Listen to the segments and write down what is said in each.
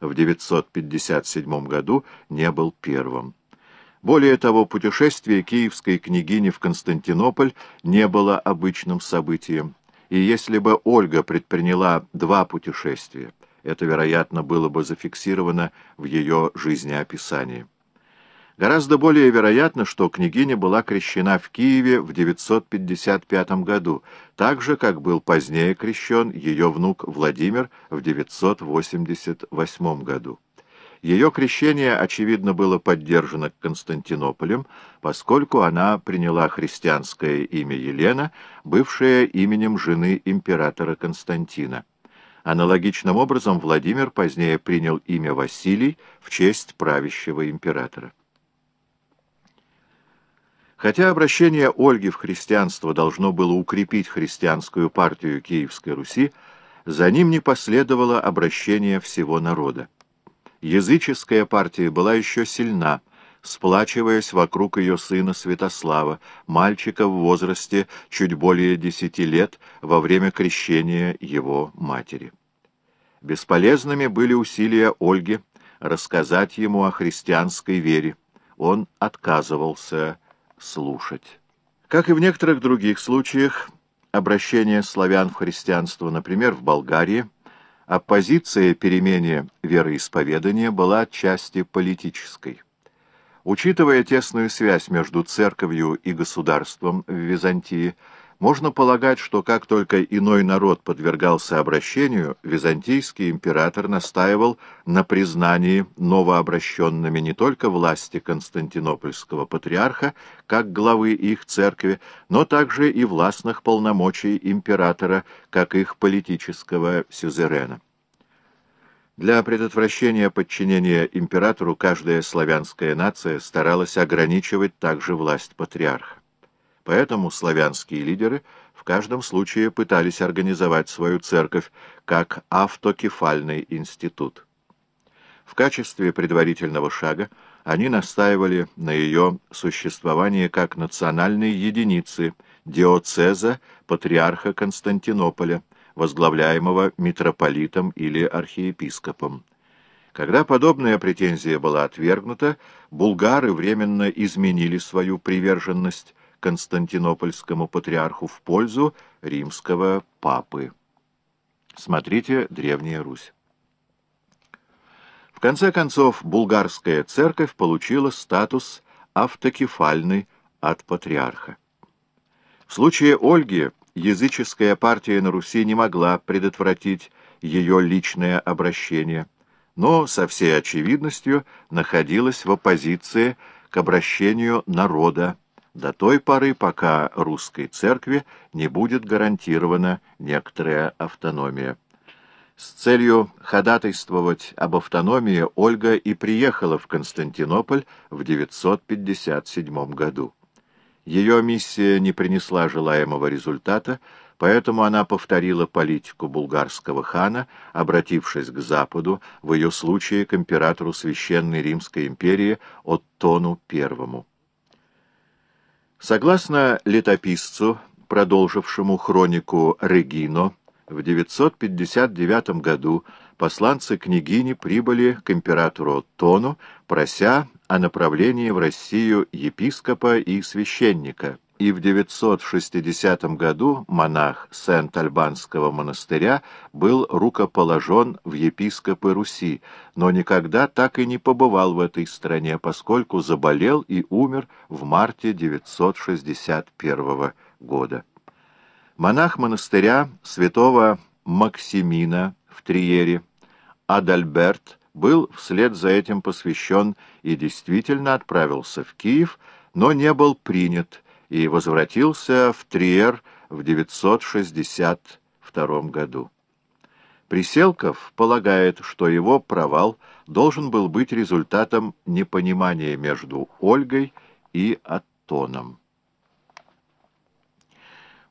в 957 году не был первым. Более того, путешествие киевской княгини в Константинополь не было обычным событием, и если бы Ольга предприняла два путешествия, это, вероятно, было бы зафиксировано в ее жизнеописании. Гораздо более вероятно, что княгиня была крещена в Киеве в 955 году, так же, как был позднее крещен ее внук Владимир в 988 году. Ее крещение, очевидно, было поддержано Константинополем, поскольку она приняла христианское имя Елена, бывшее именем жены императора Константина. Аналогичным образом Владимир позднее принял имя Василий в честь правящего императора. Хотя обращение Ольги в христианство должно было укрепить христианскую партию Киевской Руси, за ним не последовало обращение всего народа. Языческая партия была еще сильна, сплачиваясь вокруг ее сына Святослава, мальчика в возрасте чуть более десяти лет во время крещения его матери. Бесполезными были усилия Ольги рассказать ему о христианской вере. Он отказывался слушать. Как и в некоторых других случаях, обращение славян в христианство, например, в Болгарии, оппозиция перемене вероисповедания была отчасти политической. Учитывая тесную связь между церковью и государством в Византии, можно полагать, что как только иной народ подвергался обращению, византийский император настаивал на признании новообращенными не только власти константинопольского патриарха, как главы их церкви, но также и властных полномочий императора, как их политического сюзерена. Для предотвращения подчинения императору каждая славянская нация старалась ограничивать также власть патриарха. Поэтому славянские лидеры в каждом случае пытались организовать свою церковь как автокефальный институт. В качестве предварительного шага они настаивали на ее существовании как национальной единицы диоцеза патриарха Константинополя, возглавляемого митрополитом или архиепископом. Когда подобная претензия была отвергнута, булгары временно изменили свою приверженность константинопольскому патриарху в пользу римского папы. Смотрите «Древняя Русь». В конце концов, булгарская церковь получила статус автокефальный от патриарха. В случае Ольги языческая партия на Руси не могла предотвратить ее личное обращение, но со всей очевидностью находилась в оппозиции к обращению народа до той поры, пока русской церкви не будет гарантирована некоторая автономия. С целью ходатайствовать об автономии Ольга и приехала в Константинополь в 957 году. Ее миссия не принесла желаемого результата, поэтому она повторила политику булгарского хана, обратившись к Западу, в ее случае к императору Священной Римской империи Оттону I. Согласно летописцу, продолжившему хронику Регино, в 959 году посланцы княгини прибыли к императору Тону, прося о направлении в Россию епископа и священника, и в 960 году монах Сент-Альбанского монастыря был рукоположен в епископы Руси, но никогда так и не побывал в этой стране, поскольку заболел и умер в марте 961 года. Монах монастыря святого Максимина в Триере, Адальберт, был вслед за этим посвящен и действительно отправился в Киев, но не был принят, и возвратился в Триер в 962 году. Приселков полагает, что его провал должен был быть результатом непонимания между Ольгой и Аттоном.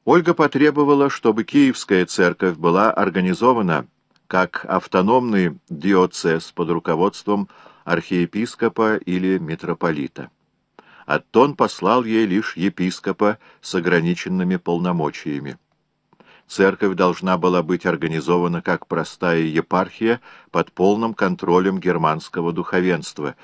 Ольга потребовала, чтобы Киевская церковь была организована как автономный диоцез под руководством архиепископа или митрополита. Аттон послал ей лишь епископа с ограниченными полномочиями. церковь должна была быть организована как простая епархия под полным контролем германского духовенства,